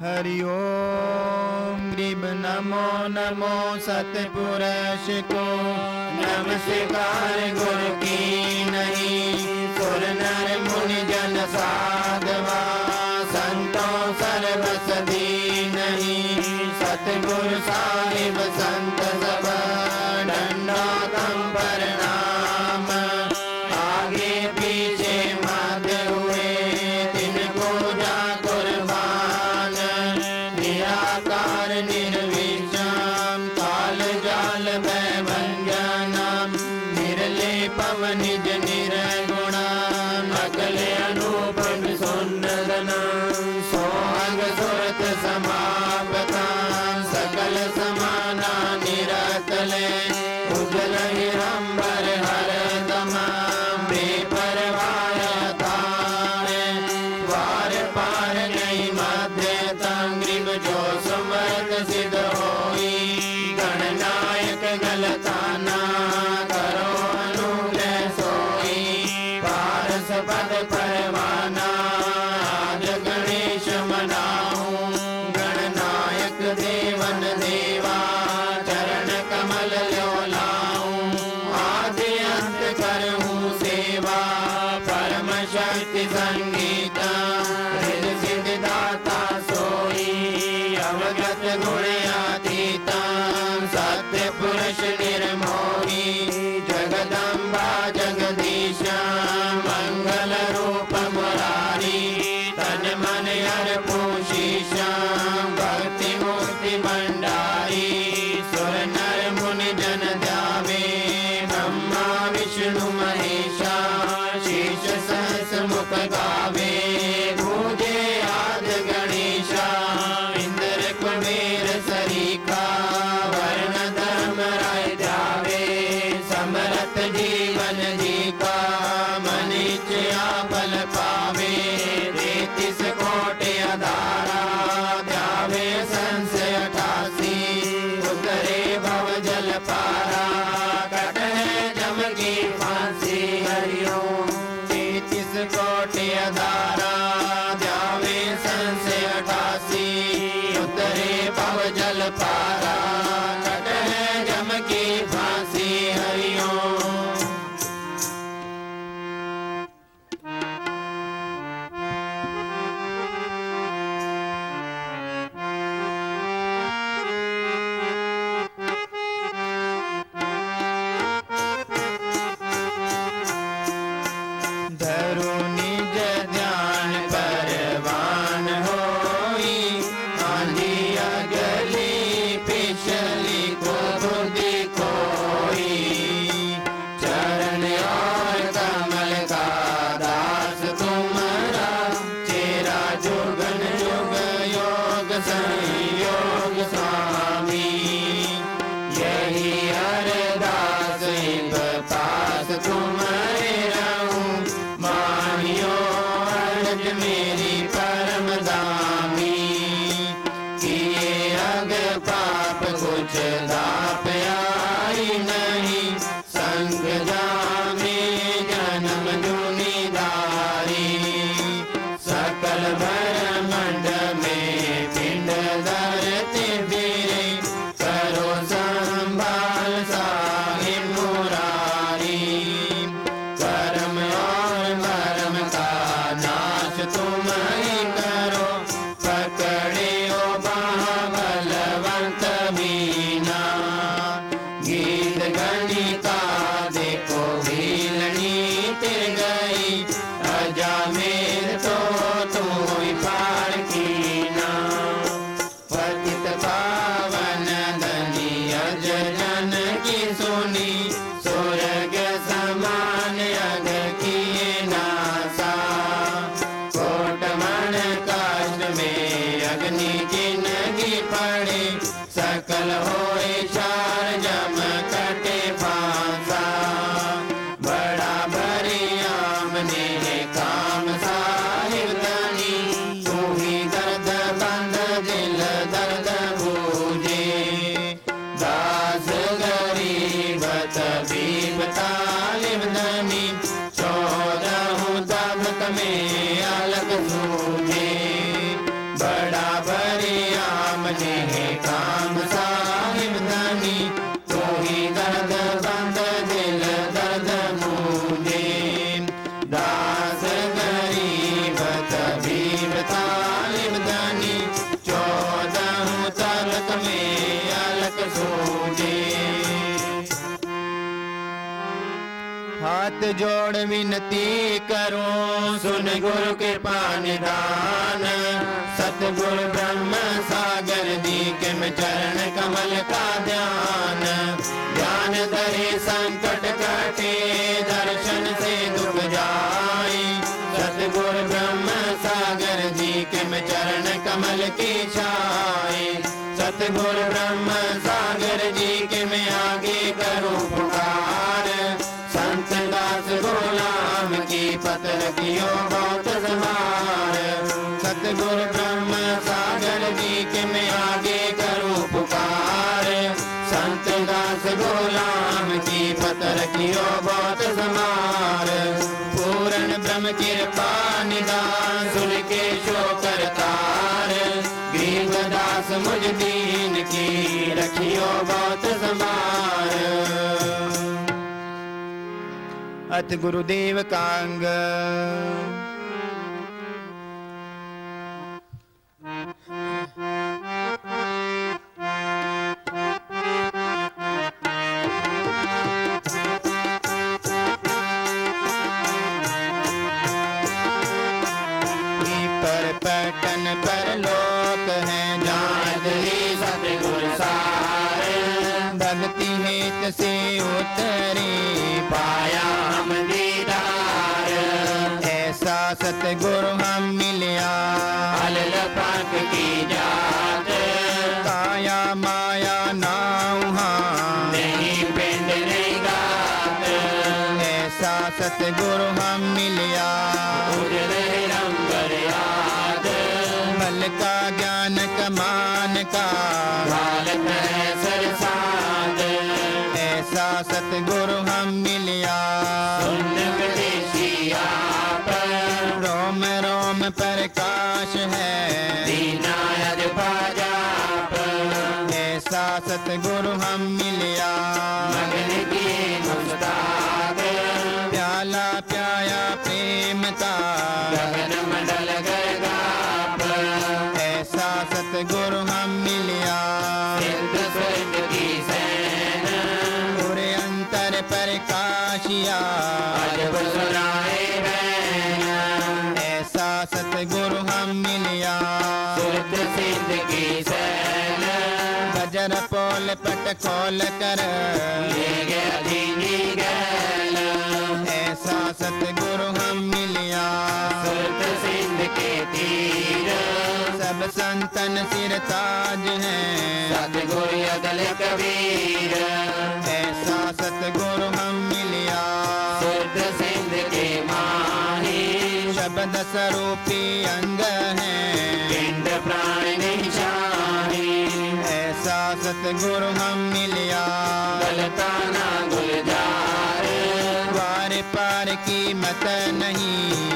हरि ओम। ग्रीब नमो नमो सतपुरश को नमस्कार गुरु की नहीं। निदान। सतगुण ब्रह्म सागर दी के में चरण कमल का ध्यान। ध्यान धरे संकट कटे, दर्शन से दुख जाए। सतगुण ब्रह्म सागर जी के में चरण कमल की छाए। सतगुण ब्रह्म सागर जी के में आगे करो पुकार। संत दास गोलाम की पत्र कियो सतगुरुदेव कांग खोल कर? ऐसा सतगुरु हम मिलिया। सिंध के तीर सब संतन सिर ताज है। सतगुरु अदल कबीर ऐसा सतगुरु हम मिलिया। सिंध के माही शब्द स्वरूपी अंग है। पिंड प्राण नहीं सदगुरु हम मिलिया। गलताना गुलजार। बार पार की मत नहीं।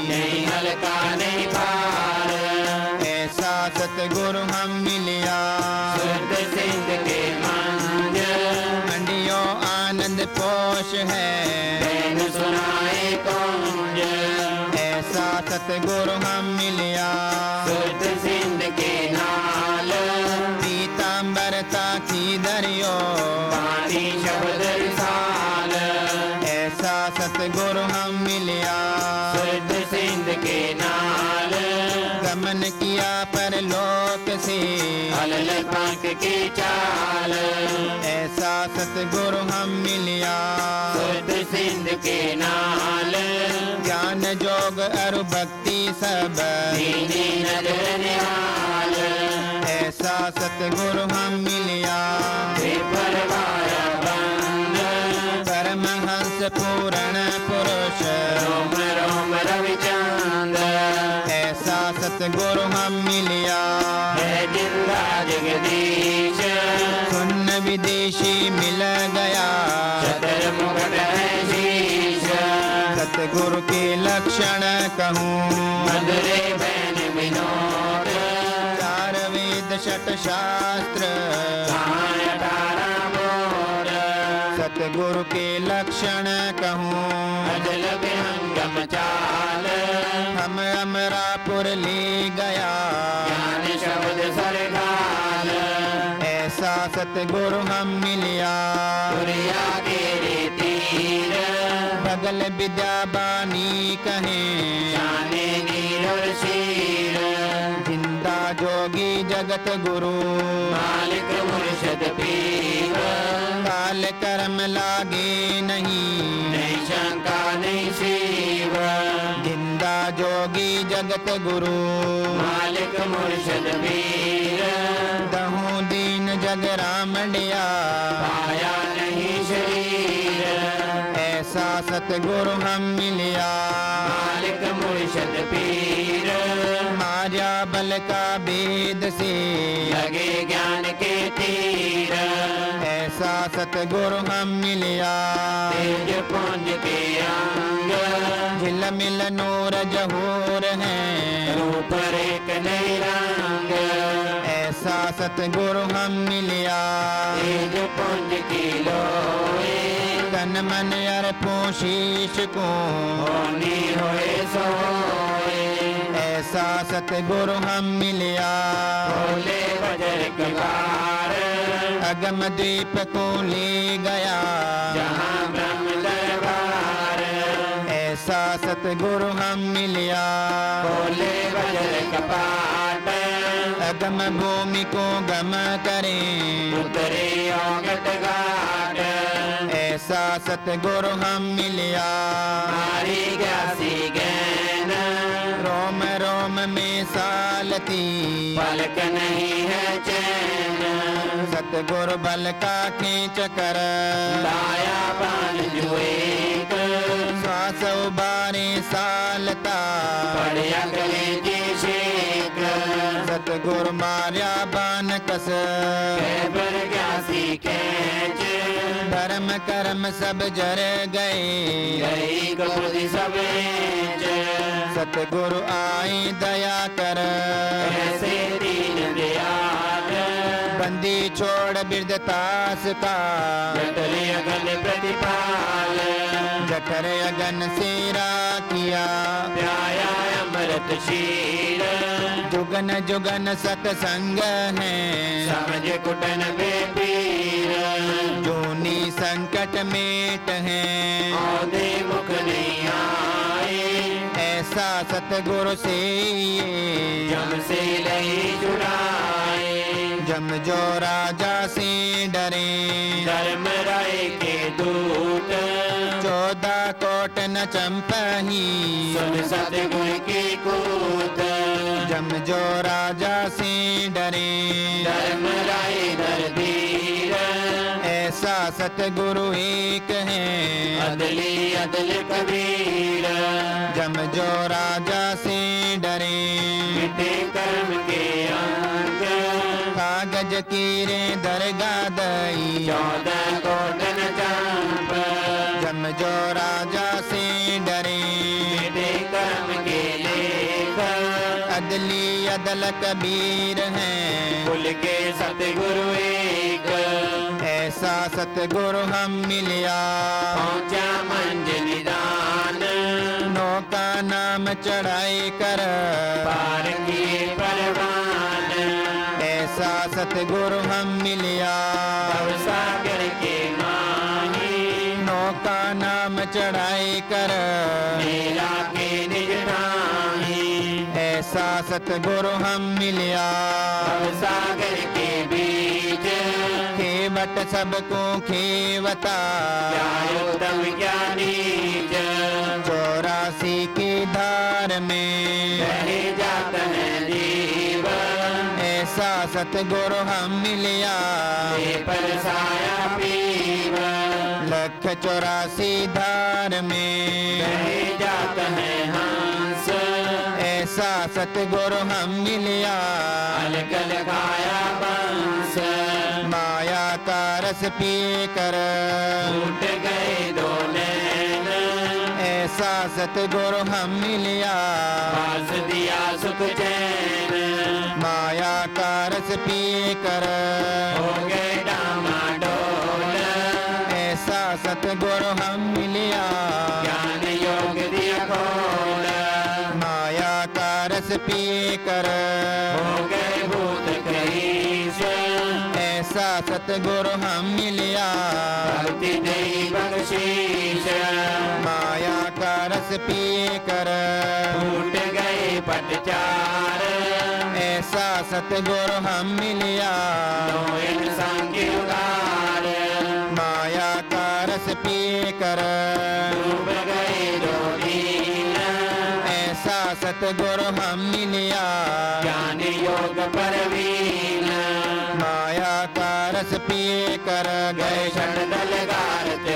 के नाल। ज्ञान जोग अरु भक्ति सब ऐसा सतगुरु हम मिलिया। विद्या बानी कहें। जाने शीर। ज़िंदा जोगी जगत गुरु। मालिक मुर्शद पीर। काल कर्म लागे नहीं। नहीं शंका नहीं शिव ज़िंदा जोगी जगत गुरु। मालिक मुर्शद पीर। दहू दीन जग राम लिया सतगुरु हम मिलिया। मालिक मुर्शद पीर। मार्या बल का भेद से लगे ज्ञान के तीर। ऐसा सतगुरु हम मिलिया। तेज पुंज के अंग। झिल मिल नूर जहूर है। रूप एक नहीं रंग ऐसा सतगुरु हम शीश को। होनी होए सोए। ऐसा सतगुरु हम मिलिया। बोले बजर कबार अगम दीप को ले गया। जहाँ ब्रह्म दरबार। ऐसा सतगुरु हम मिलिया। बोले बजर कपाट अगम भूमि को गम करें। उतरे औगट घाट ऐसा सतगुरु हम मिलिया। मारी ग्यासी गैन। रोम रोम में सालती पलक नहीं है चैन। सतगुरु बल का खींच कर। लाया बाल जुएक श्वास उबारे सालता पड़िया गले जी शेख सतगुरु मार्या बान कस कैबर ग्यासी कैच धर्म कर्म सब जर गए। सतगुरु आई दया कर। ऐसे दीन बंदी छोड़ बिरदतास का। जटले अगन प्रतिपाल जठर अगन सेरा किया। अमृत शीर जुगन जुगन सतसंग है। समझ कुटन बेपीर जूनी संकट मेट है। औदे मुख नहीं आए। ऐसा सतगुरु से ये जम से लई छुड़ाए जम जो राजा से डरे। धर्म राय चंपही सुन सतगुण की कूत। जम जो राजा से डरे धर्म राय धीर ऐसा सतगुरु एक है। अदली अदल कबीर। जम जो राजा से डरे मिटे कर्म के अंक कागज़ कीरे दरगा दई चौदह कोटन चंप। जम जो राजा अदली अदल कबीर है। कुल के सतगुरु एक। ऐसा सतगुरु हम मिलिया। पहुँचा मंज निदान। नौका नाम चढ़ाई कर। पार किए परवान। ऐसा सतगुरु हम मिलिया। सागर के माही। नौका नाम चढ़ाई कर। मेरा के सतगुरु हम मिलिया। सागर के बीच खेवट सबको खेवता। उत्तम क्या चौरासी की धार में। जात है जीव। ऐसा सतगुरु हम मिलिया। पर साया पीव। लख चौरासी धार में। जात है। हंस ऐसा सतगुरु हम मिलिया। अलकल खाया बंस। माया का रस पिए कर टूट गए दो नैन। ऐसा सतगुरु हम मिलिया। पास दिया सुख चैन। माया का रस पिए कर हो गए डामाडोल ऐसा सतगुरु हम मिलिया। का रस पिए कर हो गए भूत कहीश ऐसा सतगुरु हम मिलिया। भक्ति दई बख्शीश। माया पिए कर फूट गए पटचार। ऐसा सतगुरु हम मिलिया। माया का रस पिए कर डूब गए सतगुरु हम मिलिया ज्ञान योग परवीन। माया का रस पिए कर गए दल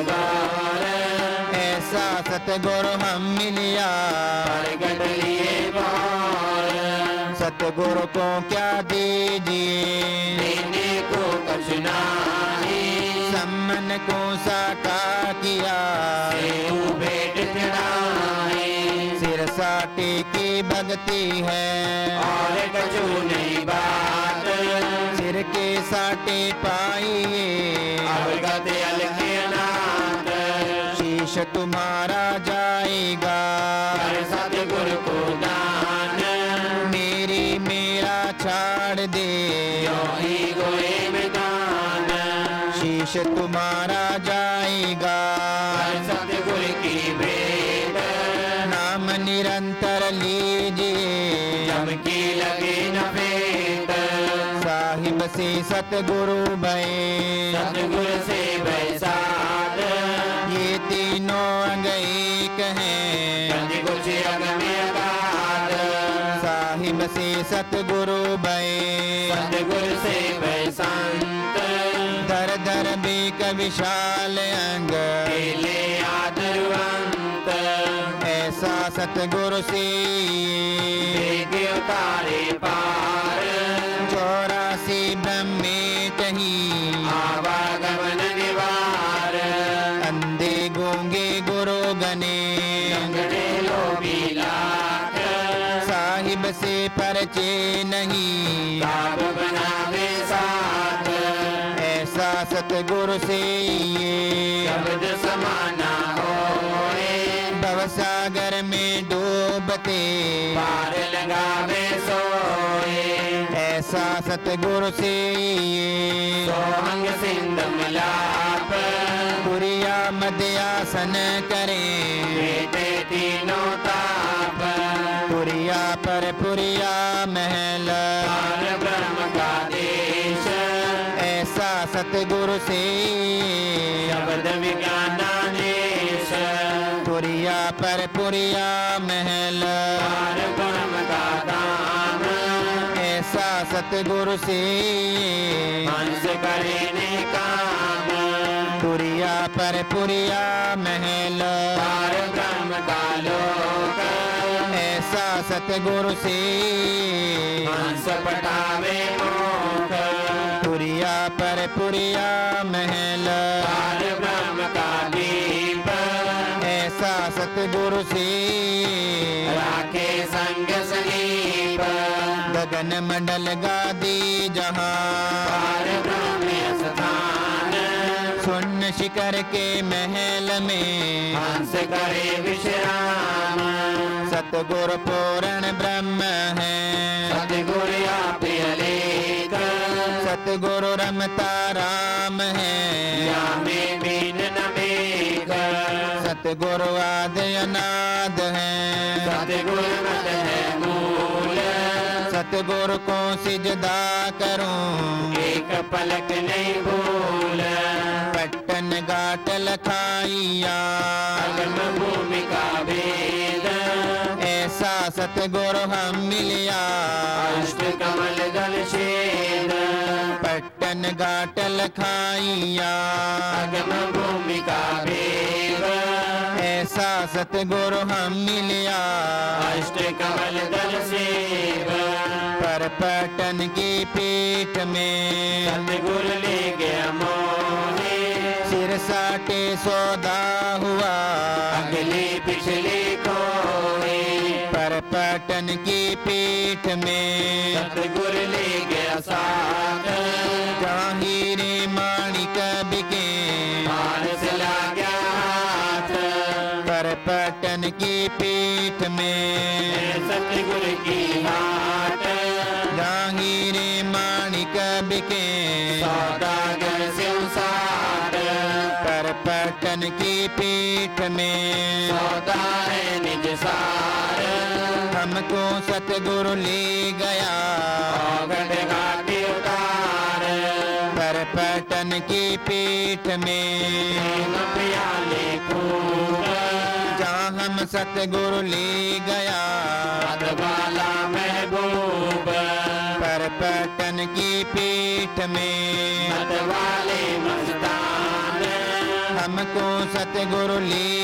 गौर ऐसा सतगुरु हम मिलिया सतगुरु को क्या दीजिए? देने को कछ नाही। सम्मन को साका किया। भेंट भक्ति है। और बात। सिर के साटे पाइए। शीश तुम्हारा जाएगा। विशाल अंग। ऐसा सतगुरु से उतारे पार। चौरासी ब्रह्मेट ही आवागमन निवार। अंधे गूँगे गुरु गने साहिब से परचे नहीं। काब से शब्द समाना होए। भवसागर में डूबते। पार लगावे सोए। ऐसा सतगुरु से सोहंग सिंध मिलाप। पुरिया मध्यासन करें। तीनों ताप। पुरिया पर पुरिया महल। से। शब्द विज्ञानानेश पुरिया पर पुरिया महल। का दाम ऐसा सतगुरु से। हंस करे ने काम। पुरिया पर पुरिया महल। ब्रह्म का लोक। ऐसा सतगुरु से। हंस पटावे मोख पुरिया पर पुरिया महल। ब्रह्म का दीप। ऐसा सतगुरु से राखे संग सनीप गगन मंडल गादी जहाँ। सुन शिखर के महल में। हंस करे विश्राम। सतगुरु पूर्ण ब्रह्म है। सतगुरु आप सतगुरु राम है। या में बीन न मेघ। सतगुरु आद अनाद है। सतगुरु मत है मूल। सतगुरु को सिजदा करूँ। एक पलक नहीं भूल। पट्टन गाट लखाइया। अगम भूमि का भेद। ऐसा सतगुरु हम मिलिया। अष्ट कमल दल छेद। पट्टन घाट लखाइया अगम भूमि का भेद ऐसा सतगुरु हम मिलिया। अष्ट कमल दल सेव। पर पट्टन की पीठ में। सतगुरु ले गया मोहे सिर साटे सौदा हुआ। अगले पिछले कोए पर पट्टन की पीठ में। सतगुरु ले गया में सौदा है निज सार। हमको सतगुरु ले गया। घाटी उतार। पर पटन की पीठ में। प्याले जहाँ हम सतगुरु ले गया। वाला महबूब। पर पटन की पीठ में। वाले मस्तान। हमको सतगुरु ले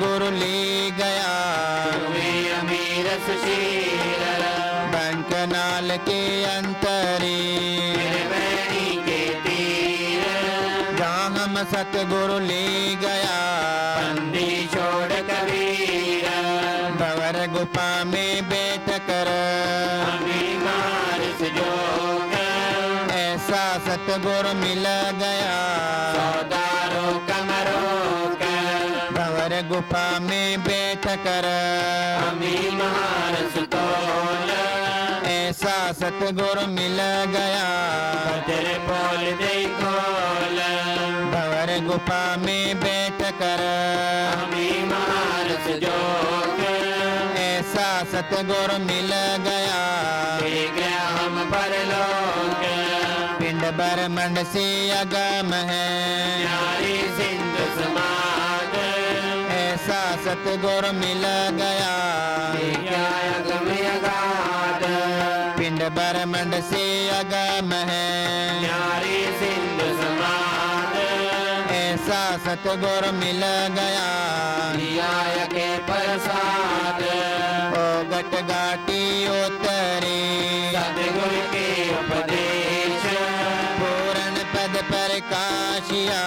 सतगुरु ले गया। अमीर सुशील बंकनाल के अंतरी। त्रिवेणी के तीर। जहाँ हम सतगुरु ले गुफा में बैठ कर। ऐसा सतगुर मिल गया। बजर बोल दे खोल भवर गुफा में बैठ कर। ऐसा सतगुर मिल गया। है हम परलोक पिंड ब्रह्मंड से अगम है। सिंधु समाग ऐसा सतगुरु मिल गया। पिंड ब्रह्मंड से अगम है ऐसा सतगुरु मिल गया। के प्रसाद ओ गट घाटी उतरे। सतगुरु के उपदेश पूर्ण पद प्रकाशिया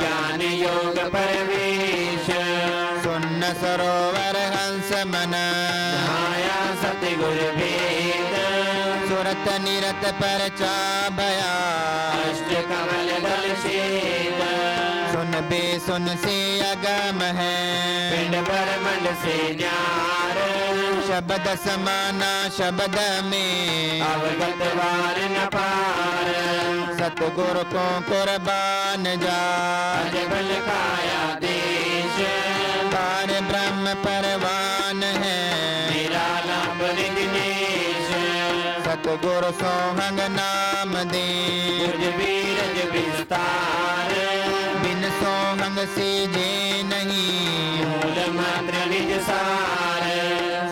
ज्ञान योग परवेश सरोवर हंस मन। माया सतगुरु भेद सुरत निरत पर चा भया अष्ट कमल दल शेद सुन बे सुन से अगम है। पिंड ब्रह्मंड से न्यार। शब्द समाना शब्द में। अवगत वार न पार। सतगुरु को कुर्बान जा। अजबल काया देश। पार परवान है। मेरा लंब निगनेश सतगुरु सोहंग नाम दे। बीरज विस्तार। बिन सोहंग से जे नहीं। मूल मंत्र निज सार।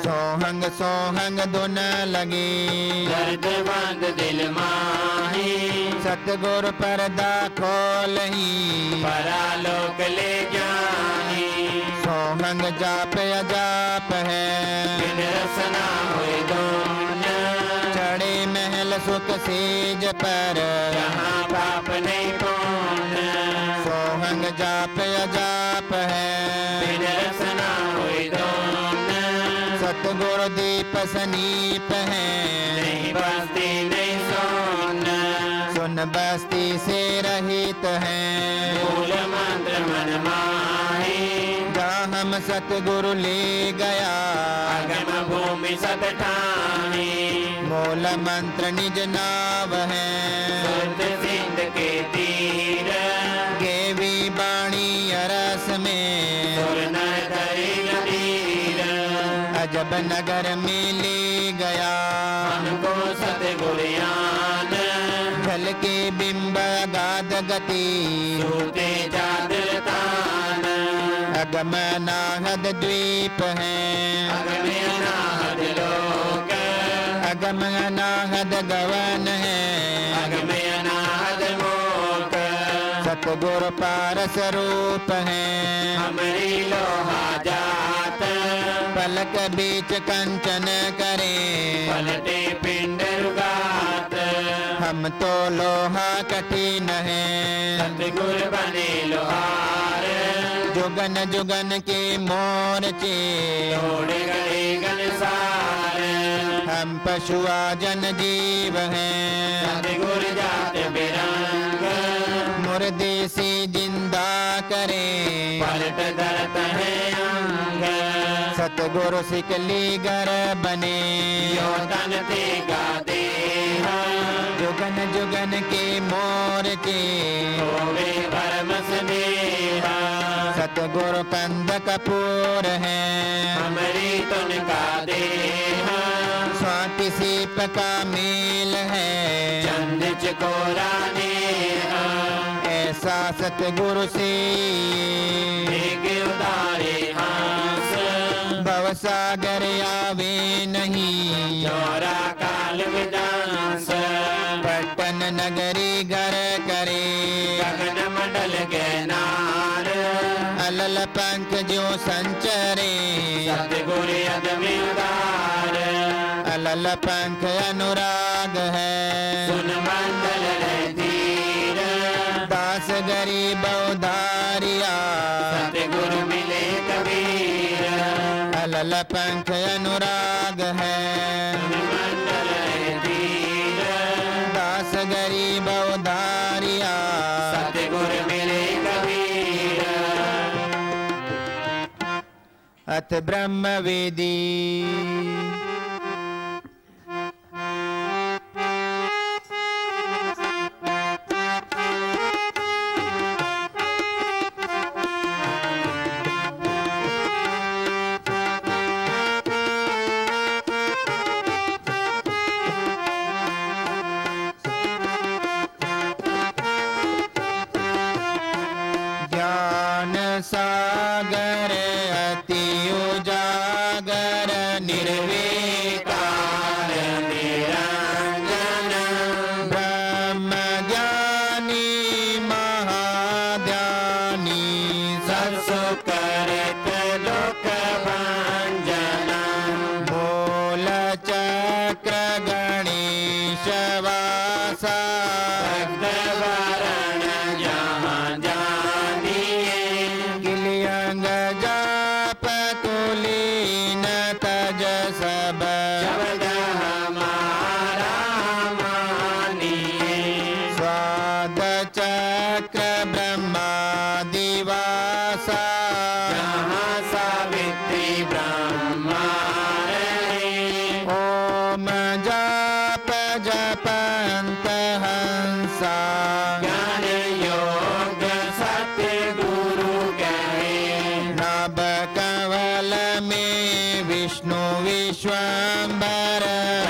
सोहंग सोहंग दुन लगे। दर्द बंद दिल माही। सतगुरु परदा खोल ही। परालोक ले जाही सोहंग जाप अजाप है। रसना हुए चढ़े महल सुख सेज पर। जहाँ पाप नहीं सोहंग जाप अजाप है। रसना हुए सतगुरु दीप सनीप है। नहीं बसती नहीं सोन। सुन बस्ती से रहित है। मूल मंत्र मन माही जहाँ हम सतगुरु ले गया। अगम भूमि सत ठानी मूल मंत्र निज नाव है। सिंध के तीर। गेवी बाणी अरस में। अजब नगर में ले गया। हमको सतगुरियान जल के बिंब गाद गति। तान अगम नाहद द्वीप है। अगमनाहद लोक। अगम नाहद गवन है। अगम अनाहद मोक। सतगुरु पारस रूप है। हमरी लोहा जात। पलक बीच कंचन करे। पलटे पिंड रुगात। हम तो लोहा कठिन है। बने लोहार। जुगन जुगन के मोर्चे तोड़ हम पशुआ जन जीव है। सतगुर मुर्दे से ज़िंदा करें। पलट दर्द है सतगुरु सिख ली गर बने योदन तेगा दे जुगन जुगन के मोर के। होवे भरम स्नेहा। सतगुरु कंद कपूर है। हमरी तुन का देहा स्वाति सीप का मेल है। चंद चकोरा नेहा ऐसा सतगुरु से। एक सागर आवे नहीं। चौरा काल विदास। पटन नगरी घर करे। गगन मंडल गहनार अलल पंख जो संचरे। अलल पंख अनुराग है। सुन मंडल मंडल पंथ अनुराग है। दास गरीब उधारिया सतगुर अथ ब्रह्म वेदी विष्णु विश्वाम्बर।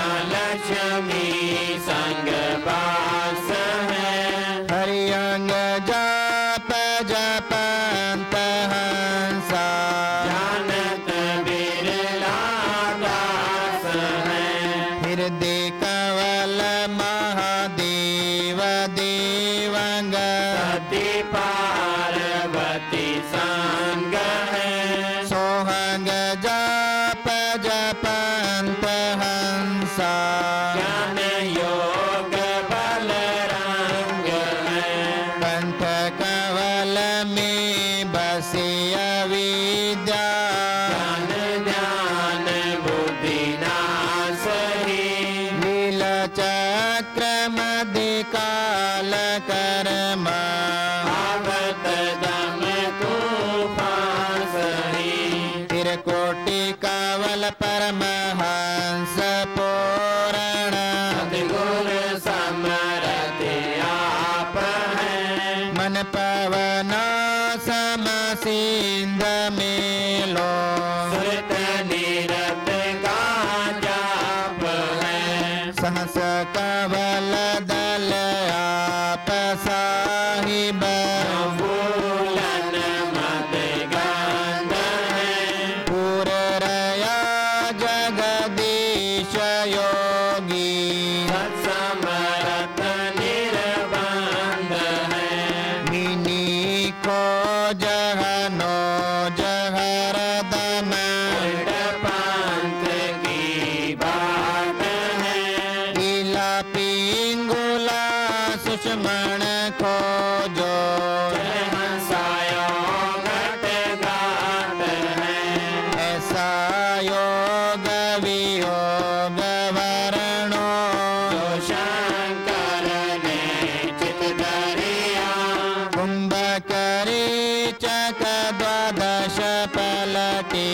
द्वादश पलके।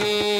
योगी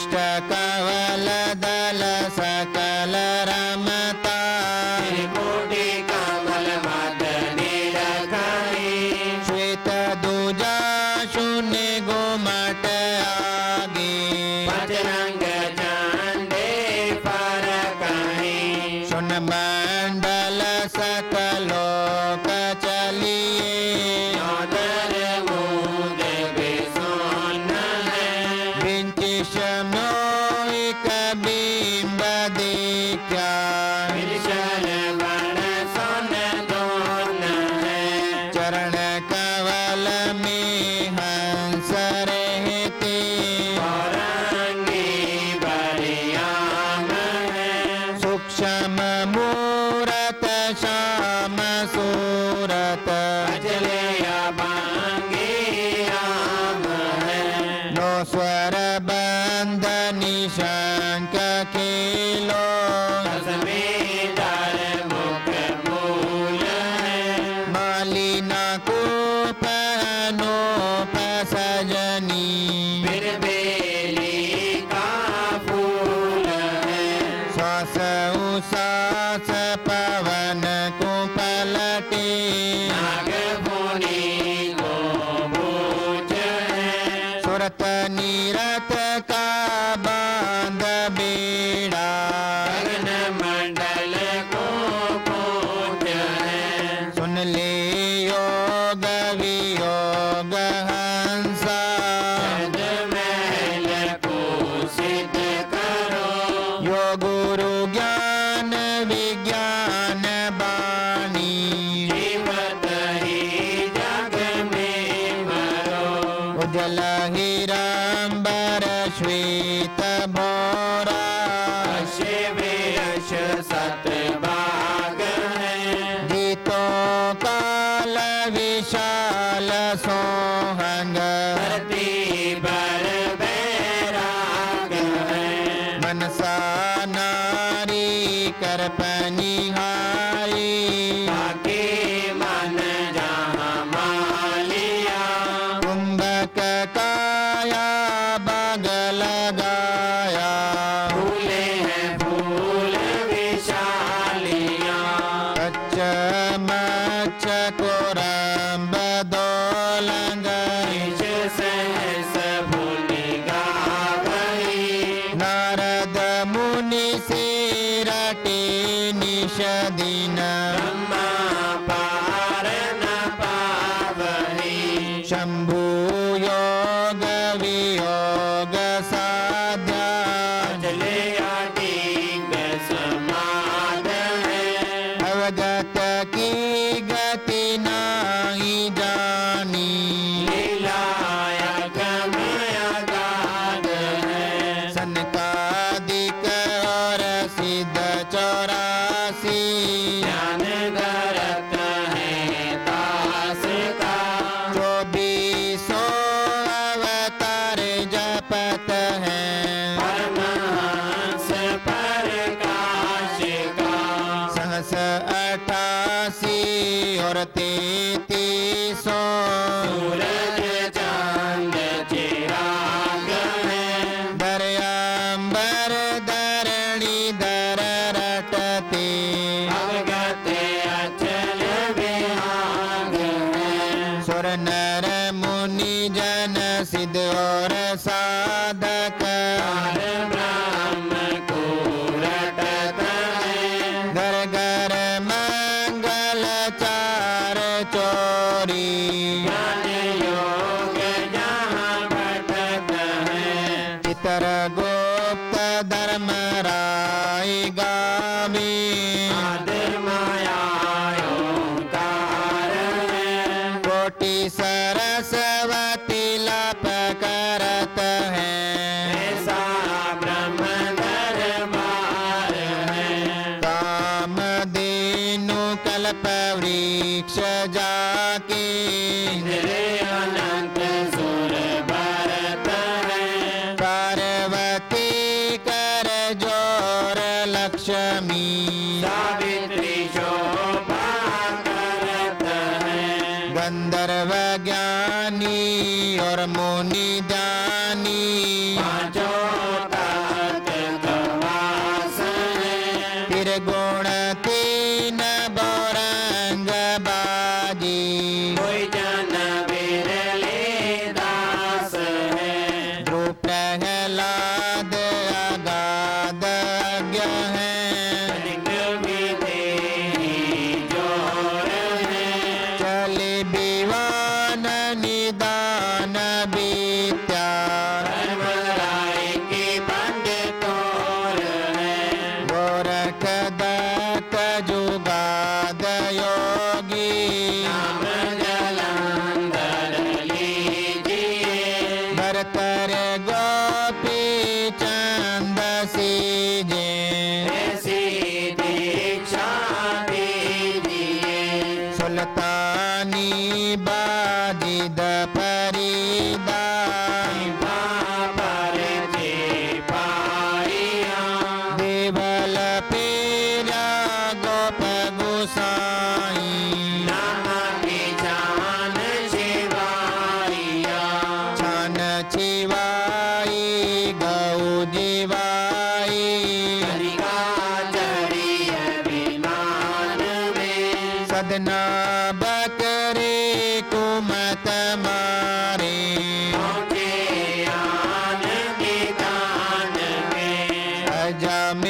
अष्ट सोहंग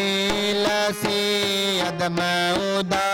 लीला से अदम उदा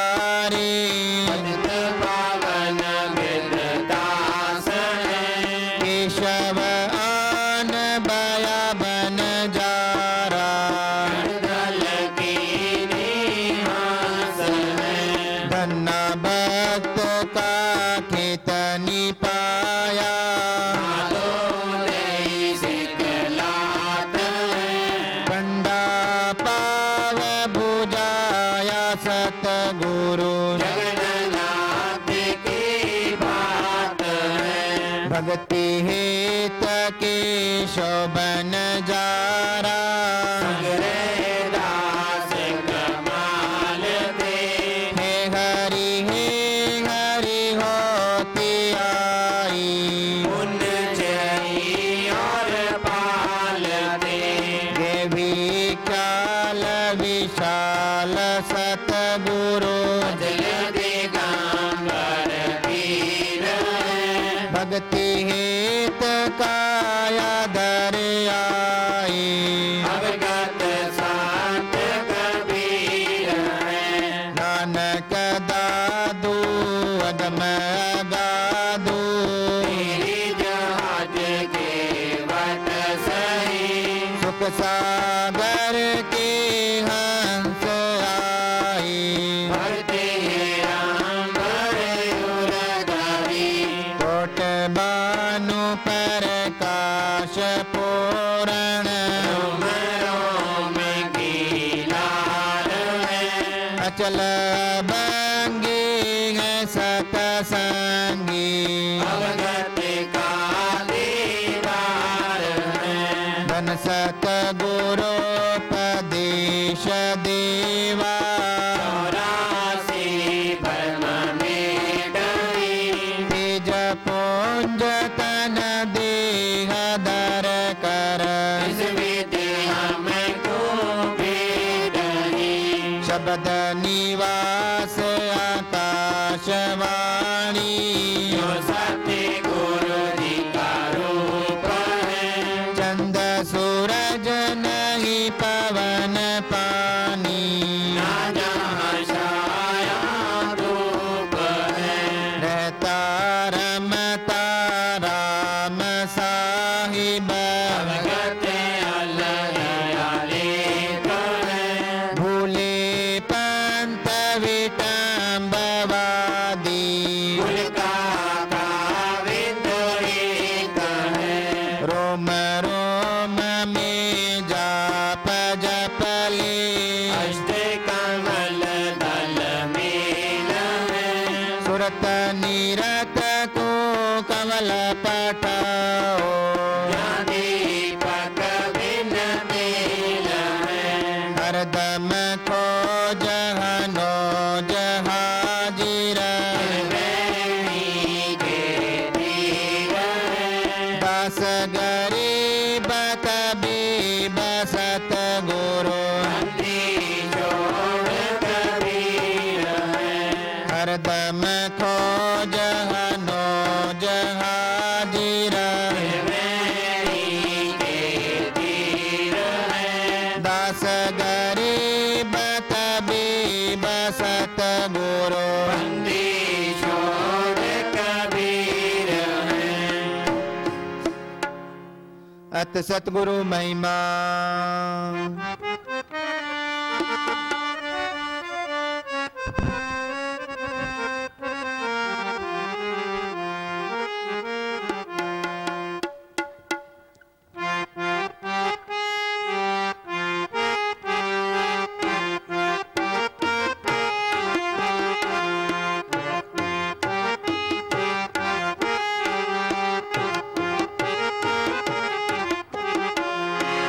सतगुरु महिमा।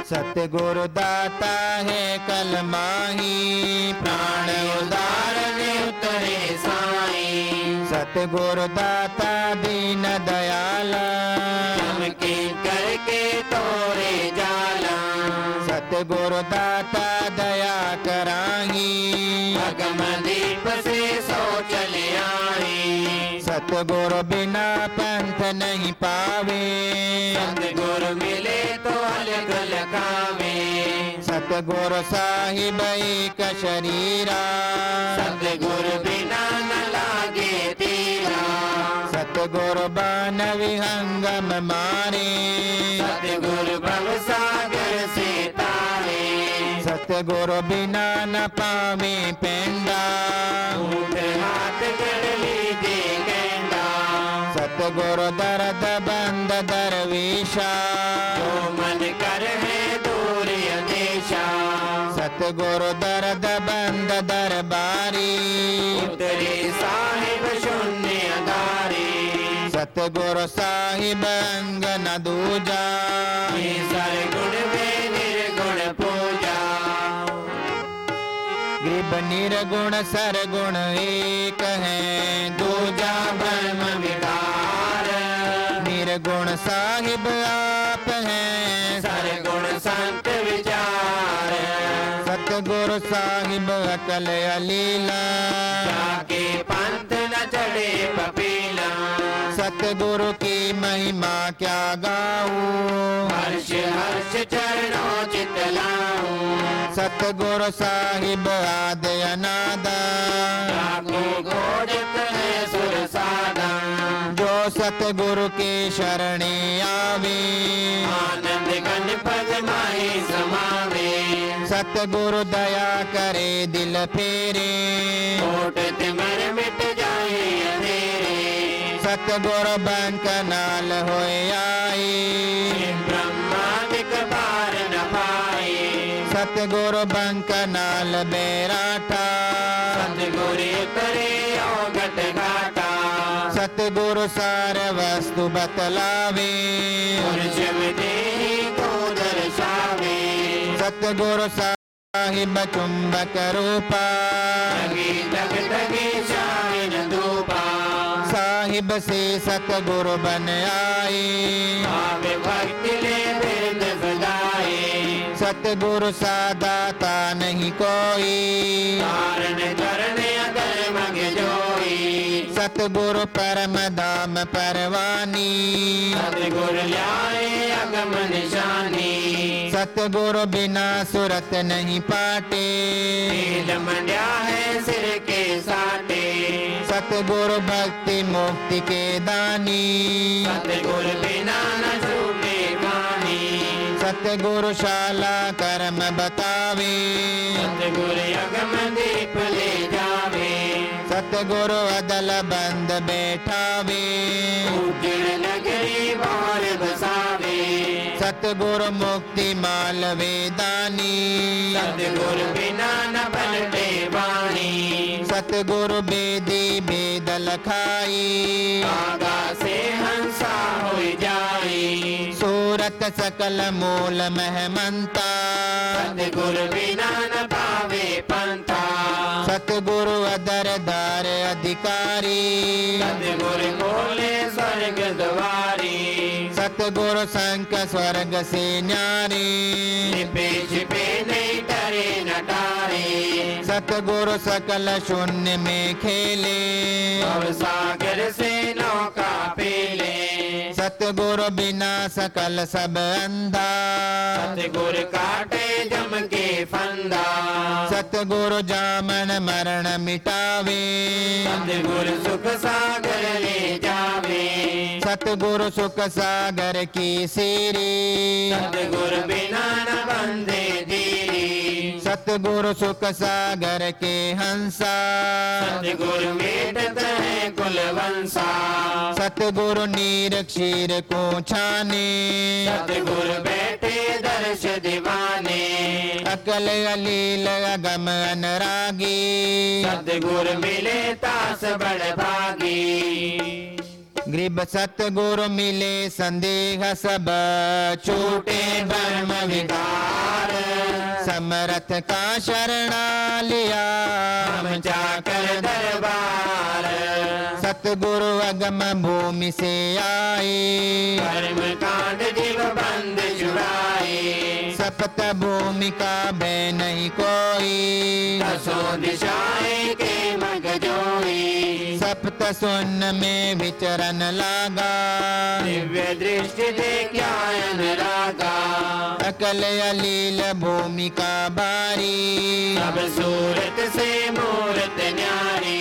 सतगुरु दाता है कलमा ही प्राण उदारन उतरे साई। सतगुरु दाता दीन दयाला। के करके तोरे जाला। सतगुरु दाता दया कराही। अगम दीप से सो चले आई सतगुरु बिना पंथ नहीं पावे। सतगुरु मिले सतगुरु साहिब एक शरीरा। सतगुरु बिना न लागे तीरा। सत गुर बान विहंगम मारे। सत गुर भव सागर से तारे। सत गुर बिना न पावे पेंडा। हाथ कर लीजे गेंदा सतगुरु दर्द बंद दरवेशा। जो मन कर है संत गुरु दर्द बंद दरबारी। उतरे साहिब शून्य दारी सतगुरु साहिब अंग न दूजा। सर गुण वे निर्गुण पूजा। ग्रीब निर्गुण सर गुण एक है दूजा ब्रह्म विकार। निर्गुण साहिब आ साहिब अकल अलीला। जाके पंथ न चढ़े पपीला। सतगुरु की महिमा क्या गाऊं? हर्ष हर्ष चरणों चितलाऊं सतगुरु साहिब आदि अनादा। गोजत है सुर सादा। जो सतगुरु के शरणे आवे। आनंद गण पद माही समावे। सतगुरु दया करे दिल फेरे। कोट तिमर मिट जाए अंधेरे। सतगुरु बंक नाल होए पार न पाए। सतगुरु बंक नाल बेराठा। सतगुरु करे घाटा। सतगुरु सार वस्तु बतलावे। सतगुरु साहिब चुंबक रूपा साहिब से सतगुरु बन आए भक्ति ले सतगुरु सादाता नहीं कोई। कारण करने अगर मग जोई। सतगुरु परम धाम परवानी। सतगुर ल्याए अगम निशानी। सतगुरु बिना सुरत नहीं पाटे। है सिर के साटे। सतगुरु भक्ति मुक्ति के दानी। सतगुर बिना न छूटे। सतगुरु शाला कर्म बतावे। सतगुरु अगम दीप ले जावे। सतगुरु अदल बंद बैठावे। उजड़ सतगुरु मुक्ति माल वेदानी। सतगुर बिना न पलटे वाणी। सतगुरु बेदी बेद लखाई। आगा से हंसा हो जाई। सूरत सकल मूल महमंता। सतगुर बिना न पावे पंथा। सतगुरु अदर दार अधिकारी। सतगुर बोले स्वर्ग द्वारी। सतगुरु संक स्वर्ग से न्यारी छिपे छिपे नहीं डरे न डारे। सतगुरु सकल शून्य में खेले। और सागर से नौका पेले। सतगुरु बिना सकल सब अंधा। सतगुर काटे जम के फंदा। सतगुरु जामन मरण मिटावे। सतगुर सुख सागर ले जावे। सतगुरु सुख सागर की सीरी। सतगुर बिना न बंदे दीरी। सतगुरु सुख सागर के हंसा। सतगुर मेटत है कुलवंशा सतगुरु नीर क्षीर को छाने। सतगुर बैठे दर्श दीवाने। अकल अलील अगम अनरागी। सतगुर मिले तास बड़ भागी। ग्रीब सतगुरु मिले संदेह सब, छूटे ब्रह्म विकार। समरथ का शरणा लिया हम जाकर दरबार। सतगुरु अगम भूमि से आए कर्म कांड जीव बंद छुड़ाए सप्त भूमि का भय नहीं कोई दसों दिशाएँ के मग जोई सप्त सुन में विचरण लागा दिव्य दृष्टि देखा रागा अकल अलील भूमिका बारी अब सूरत से मूरत न्यारी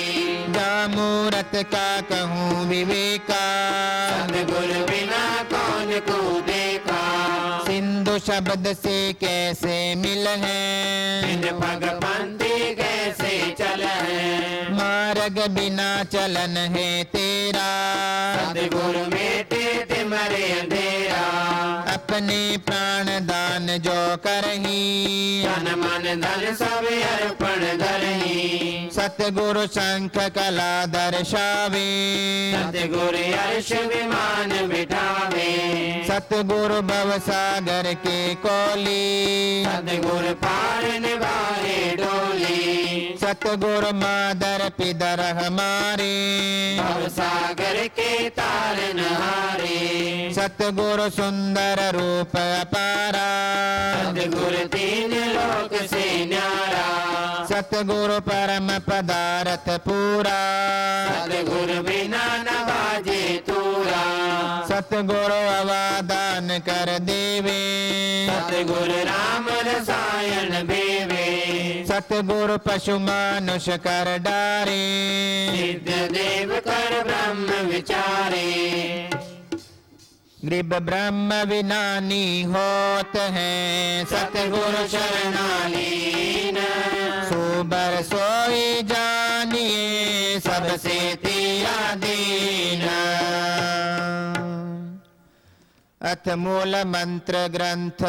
जा मूरत का कहूँ विवेका गुरु बिना कौन को देखा सिंधु शब्द से कैसे मिल है? पग पंथी कैसे चल है? मार्ग बिना चलन है तेरा। गुरु मेटे तिमरे अंधेरा। अपने प्राण दान जो करही तन मन धन सब अर्पण सतगुरु शंख कला दर्शावे। सतगुरु अर्श विमान बिठावे। सतगुरु भव सागर के कोली। सतगुरु पार निवारे डोली। सतगुरु मादर पिदर हमारे। भव सागर के तार नहारे। सतगुरु सुंदर रूप अपारा। सतगुरु तीन लोक से न्यारा। सतगुरु परम पदार्थ पूरा सतगुरु बिना न बाजे तूरा सतगुरु अवादान कर देवे सतगुरु राम रसायन बेवे सतगुरु पशु मानुष कर डारे सिद्ध देव कर ब्रह्म विचारे गृभ ब्रह्म विनानी होत है सतगुरु शरणालीन सुबर सोई जानिए सबसे तिया दीन। अथ मूल मंत्र ग्रंथ।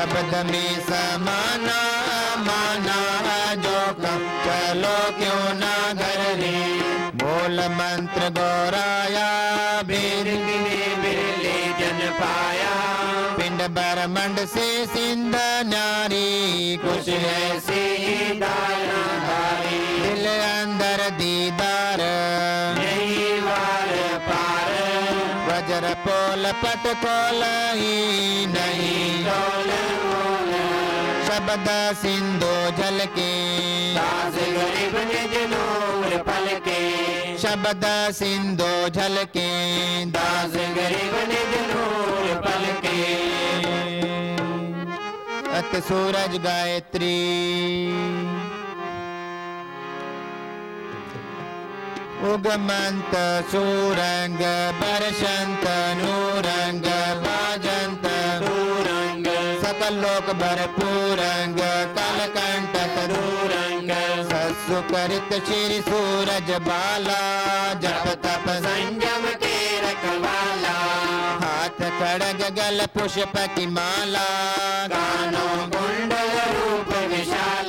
शब्द में समाना माना जो कम चलो क्यों ना घर रे बोल मंत्र गौराया भेद बिरले जन पाया। पिंड ब्रह्मंड से सिंध नारी, कुछ ऐसे ही दिल अंदर दीदार वज्र पोल पट कोल ही नहीं। शब्द सिंधु जल के पल के शब्द सिंधु जल के दास गरीब निज नूर पल के अत सूरज गायत्री। उगमंत सूरंग बरसंत नूरंग बाजंत दूरंग सकल लोक भरपूरंग कलकंटक दूरंग सत्सु करित श्री सूरज बाला, जप तप संयम के रखवाला हाथ खड़ग गल पुष्प की माला। कानों कुंडल रूप विशाला।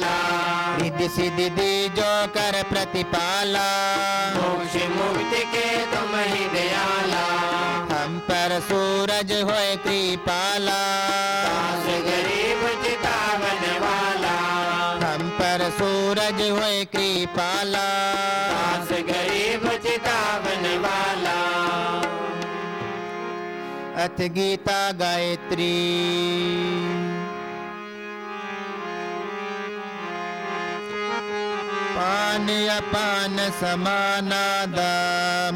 सिद्धि दी जो कर प्रतिपाला। मोक्ष मुक्ति के तुम ही दयाला। हम पर सूरज होए कृपाला। गरीब चितावन वाला। हम पर सूरज होए कृपाला। गरीब चितावन वाला। अथ गीता गायत्री। पान समानाद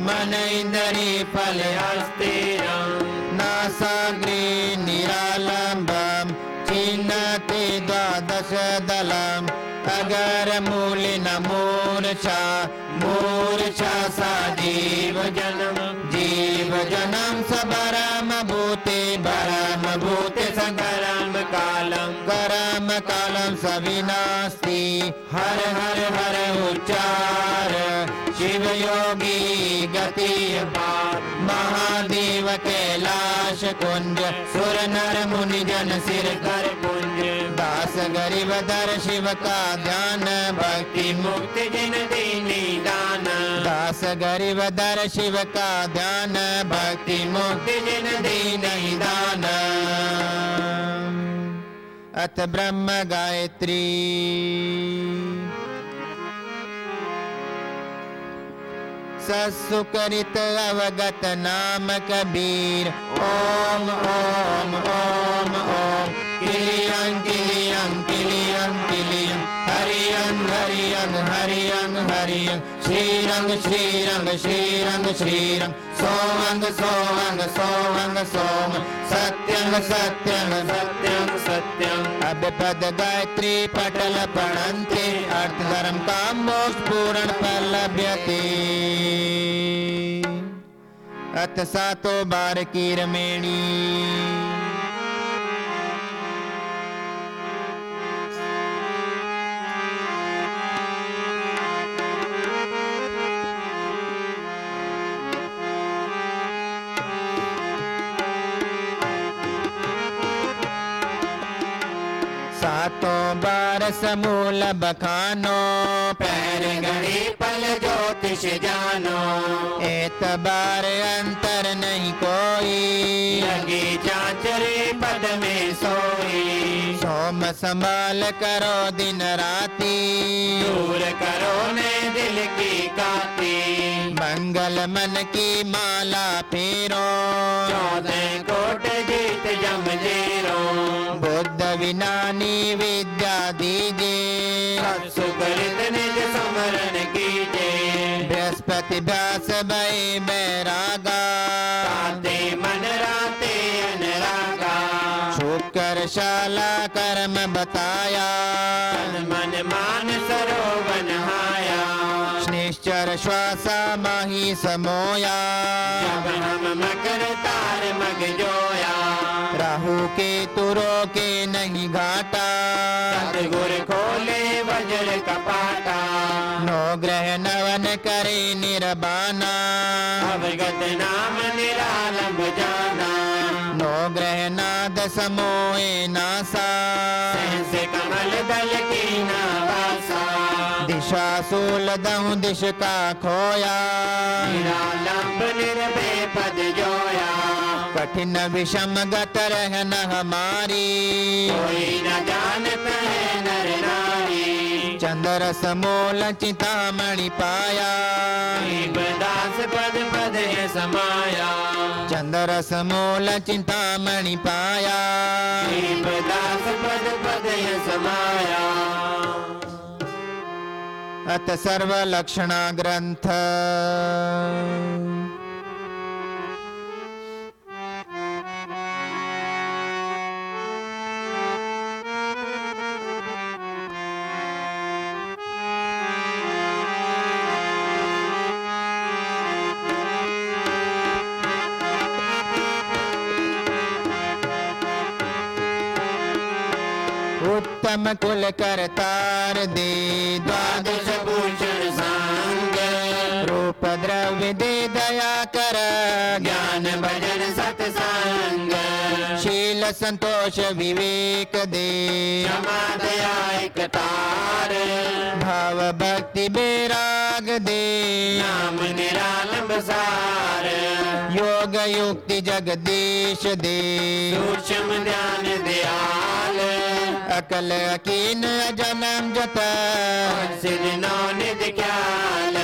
मनैन्दरीफलस्ते नासाग्री निरालम्बं चिन्नति द्वादश दलं खगरमूलि न मूर्षा मूर् श्री हर हर हर उचार शिव योगी गति महादेव कैलाश कुंज। सुर, नर, मुनि, जन, सिर, कर कुंज दास, गरीब, दर, शिव का ध्यान भक्ति मुक्त, जिन दीनी दान। दास, गरीब, दर, शिव का ध्यान भक्ति मुक्त, जिन दीनी दान। अथ ब्रह्म गायत्री। ससुकरित अवगत नाम कबीर ओम ओम ओम ओम। किलियं किलियं किलियं किलियं हरियं हरियं हरियं हरियं श्रीरङ्ग श्रीरङ्ग श्रीरङ्ग श्रीरङ्ग। सोमङ्ग सोमङ्ग सोमङ्ग सोम। सत्यङ्ग सत्यङ्ग सत्यं सत्यम् अद्यपद गायत्री पटल पणन्ते अर्थसरं कामो पूरणलभ्यते अथ सातो बारकी रमेणी। सातों बार समूल बखानो, पैर घड़ी पल ज्योतिष जानो। एतबार अंतर नहीं कोई, लगी चाचरे पद में सोई। सोम संभाल करो दिन राती, दूर करो ने दिल की काती। मंगल मन की माला फेरो, चौदह कोट विनानी विद्या दीजे सुकृत निज समरण कीजे बृहस्पति व्यास भय बैरागा। मन राते अनरागा शुक्र शाला कर्म बताया। मन मान सरोवन हाया। निश्चर श्वासा माही समोया। जब हम मकर तार मग जोया। राहु के तुरो के नहीं घाटा। सतगुर खोले वज्र कपाटा नौ ग्रह नवन करे निर्बाना अवगत नाम निरालंब जाना नौ ग्रह नाद समोए नासा। सहस कमल दल की नावासा। दिशा सूल दहु दिश का खोया। निरालंब निर्भय पद जोया। कठिन विषम गत रहन हमारी कोई न जानत है नर नारी चंद्र समूल चितामणि पाया। दास पद पद समाया चंद्र समूल चिंतामणि पाया। दास पद पद समाया अत सर्व लक्षणा ग्रंथ उत्तम कुल करतार दे। द्वादश भूषण सांग। रूप द्रव्य दे दया कर। ज्ञान भजन सत्संग। शील संतोष विवेक दे। दया भाव भक्ति बेराग दे। नाम निरालंब सार। योग युक्ति जगदीश दे। सूक्ष्म ध्यान दयाल अकल अकीन जन्म जता ख्याल।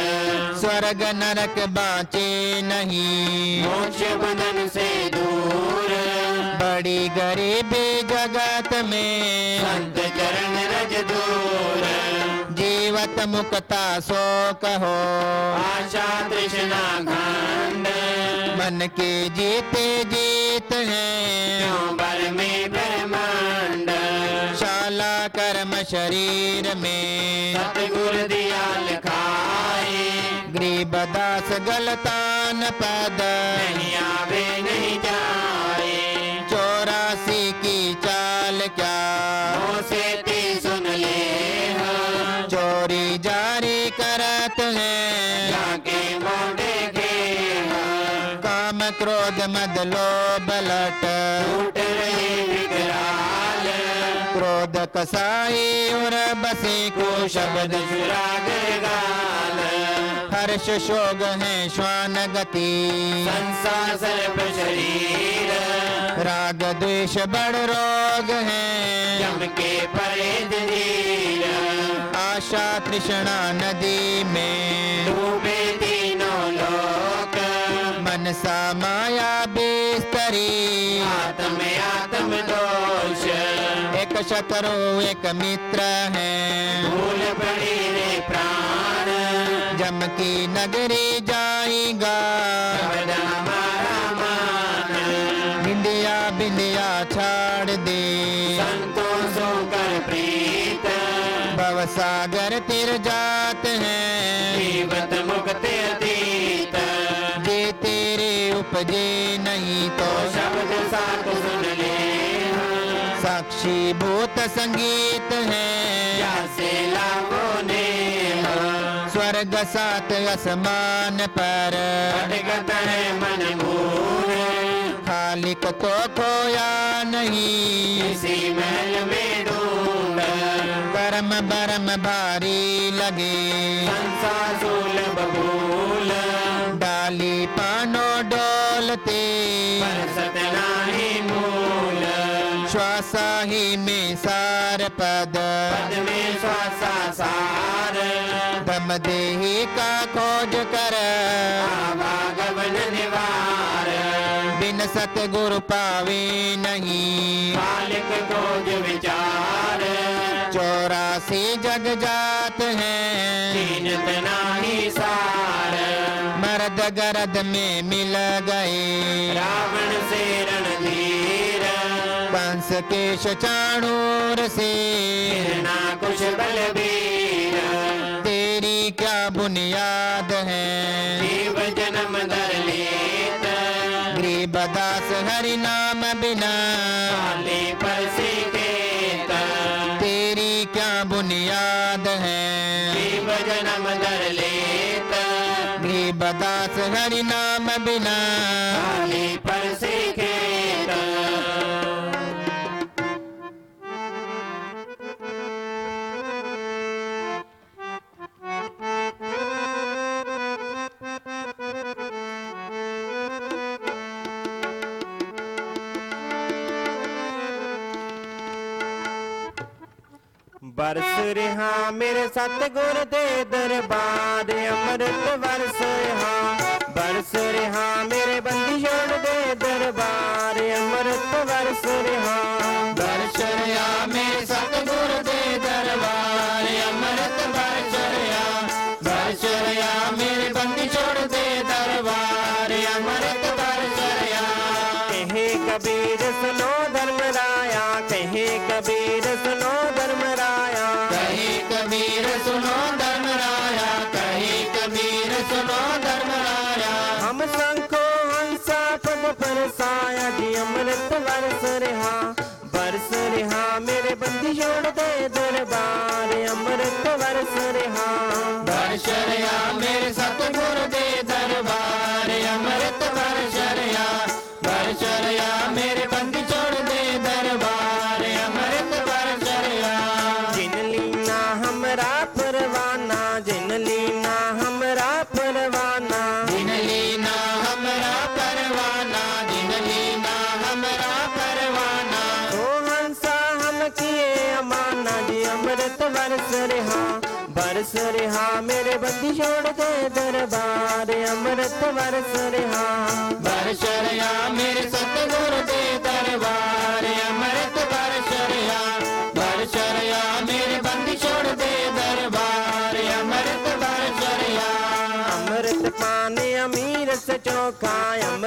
स्वर्ग नरक बाँचे नहीं। मोक्ष बंधन से दूर। बड़ी गरीबी जगत में। संत चरण रज दूर। जीवत मुक्ता सो कहो। आशा तृष्णा खंड मन के जीते जीत है। बल में ब्रह्मांड? कर्म शरीर में। सतगुर दिया लिखाए। गरीब दास गलतान पद। नहीं आवे नहीं जाए। चौरासी की चाल क्या? से कसाई और बसे को शब्द सुराग गाल। हर्ष शोग है श्वान गति। संसार सर्प शरीर। राग द्वेष बड़ रोग है। जम के परे दीर। आशा तृष्णा नदी में। डूबे तीनों लोक। मनसा माया बेस्तरी। आत्म आत्म दोष। शत्रु एक मित्र है। भूल पड़ी रे प्राण। जम की नगरी जाएगा। बिंदिया बिंदिया छाड़ दे। संतोषों कर प्रीत। भव सागर तिर जात है। जीवत मुक्त अतीत जे तेरे उपजे भूत संगीत है। से ने स्वर्ग सात आसमान पर। है मन खालिक को खोया नहीं। इसी महल में कर्म बरम भारी लगे। संसार बबूल डाली पानो डोलते। में सार पद। पद में श्वासा सार दम देही का खोज कर। आवागमन निवार। बिन सतगुरु पावे नहीं। मालिक को जो विचार। चौरासी जग जात है। नाही सार। मर्द गरद में मिल गए। रावण से रणधीर। केश चाणूर से। ना कुछ बलबीर तेरी क्या बुनियाद है? जीव जन्म दर लेत। गरीबदास हरि नाम बिना। बरस रिहा मेरे सतगुर दे दरबार अमृत बरस रिहा बरस रिहा मेरे बंदी छोड़ दे दरबार अमृत बरस दुरबार अमृत वर्ष रिहा। दर्शनया वर्षर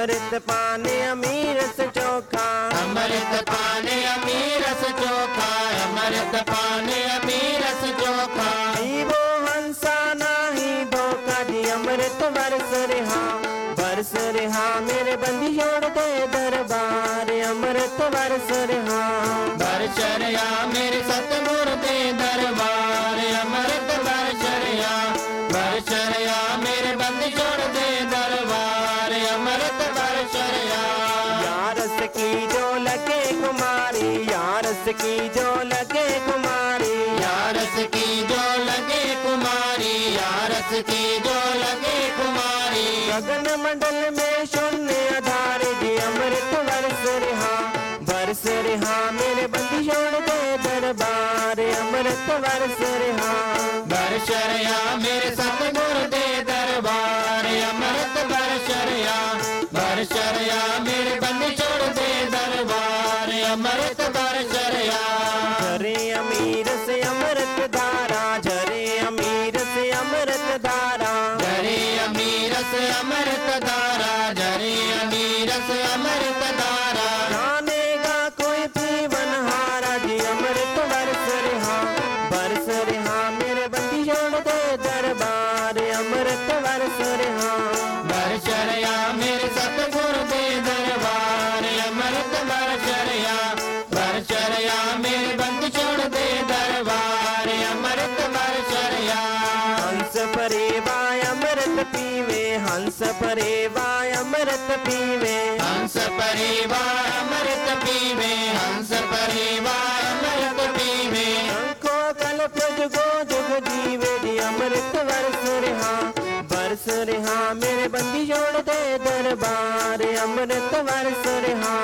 अमृत पाने अमीर से चौखा अमृत पाने अमीरस चोखा अमृत पाने अमीरस चोखा वो हंसा नाही भोका जी अमृत बरस रिहा। बरस रिहा मेरे बंदी छोड़ दे दरबार अमृत बरस रिहा। दर्शया मेरे सतगुरु दे दरबार। मंडल में परिवार, अमृत पीवे, हंस परिवार अमृत पीवे। को कल प्रज को जुग जीवे जी अमृत वर्ष रिहा वर्ष रिहा मेरे बंदी जोड़ दे दरबार अमृत वर्ष रिहा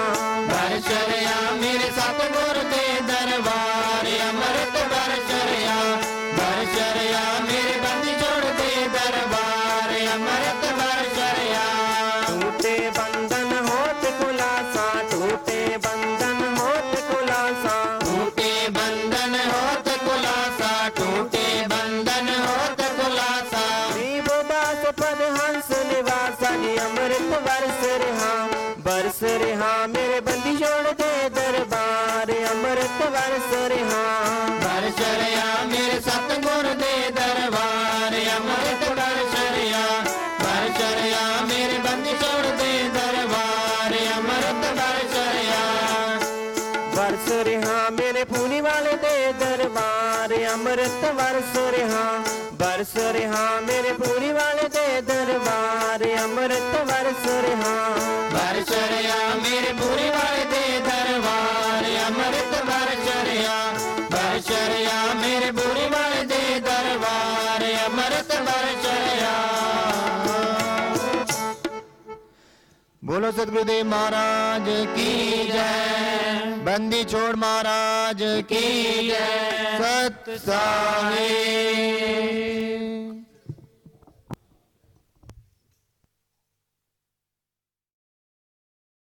सदगुरुदेव महाराज की जय। बंदी छोड़ महाराज की जय। सत